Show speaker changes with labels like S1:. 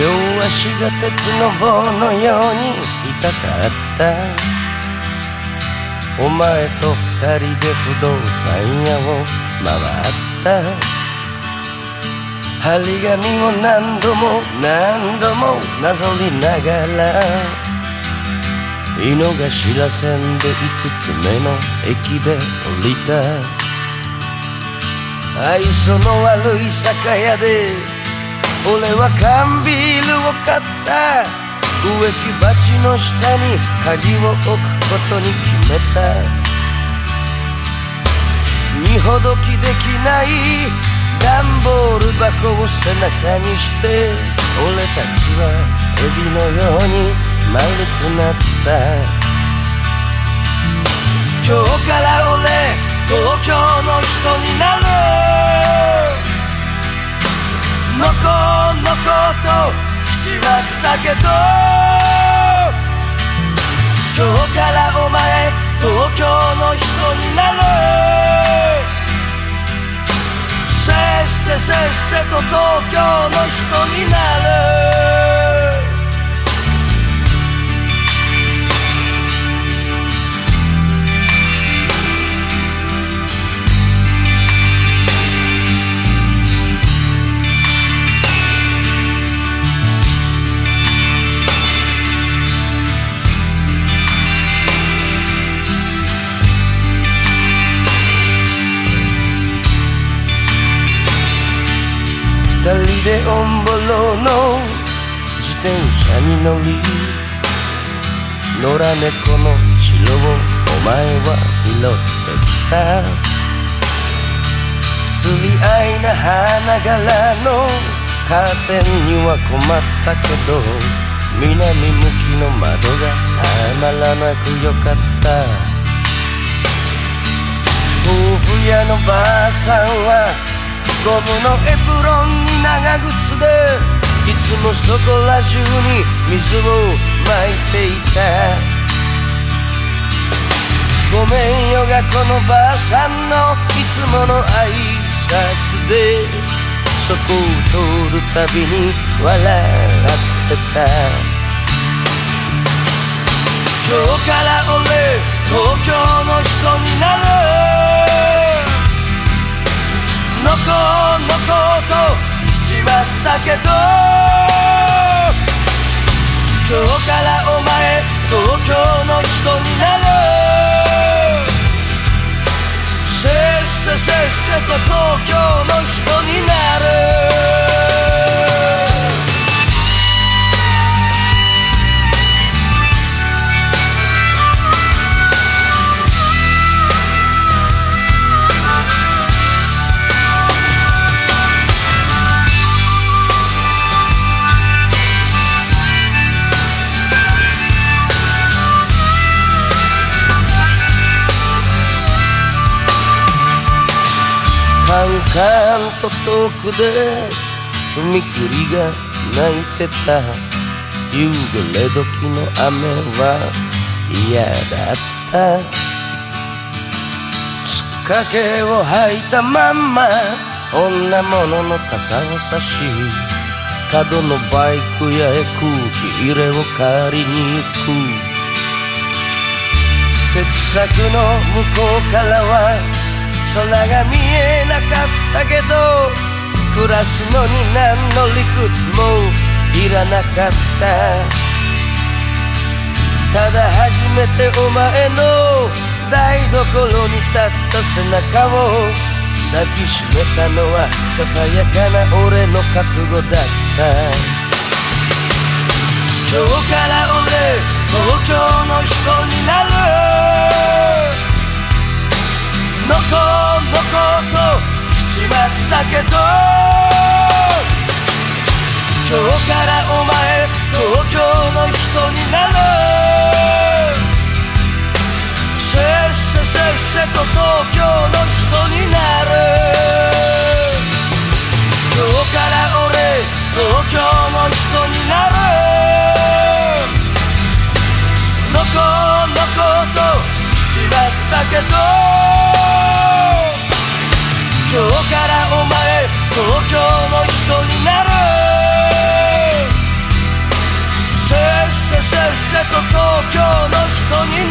S1: 私が鉄の棒のように痛かった。お前と二人で不動産屋を回った。張り紙を何度も何度もなぞりながら。井の頭線で五つ目の駅で降りた。愛想の悪い酒屋で俺は缶ビールを買った。植木鉢の下に鍵を置くことに決めた。荷ほどきできない段ボール箱を背中にして俺たちはエビのように丸くなった。今日から俺東京の人になる。のこのことしまったけど今日からお前東京の人になるせっせせっせと東京の人になでオンボロの自転車に乗り野良猫の城をお前は拾ってきた。不釣り合いな花柄のカーテンには困ったけど南向きの窓がたまらなくよかった。豆腐屋のばあさんはゴムのエプロンに長靴でいつもそこら中に水をまいていた。ごめんよがこのばあさんのいつもの挨拶でそこを通るたびに笑ってた。今日から俺東京の人になる。ったカンと遠くで踏切が泣いてた夕暮れ時の雨は嫌だった。つっかけを履いたまんま女物の傘を差し角のバイク屋へ空気入れを借りに行く。鉄柵の向こうからは空が見えなかったけど暮らすのに何の理屈もいらなかった。ただ初めてお前の台所に立った背中を抱きしめたのはささやかな俺の覚悟だった。今日から俺東京の人になる。のこのことしまったけど今日からお前東京の人になる」「せシェシェシェシェと東京の人になる。to nie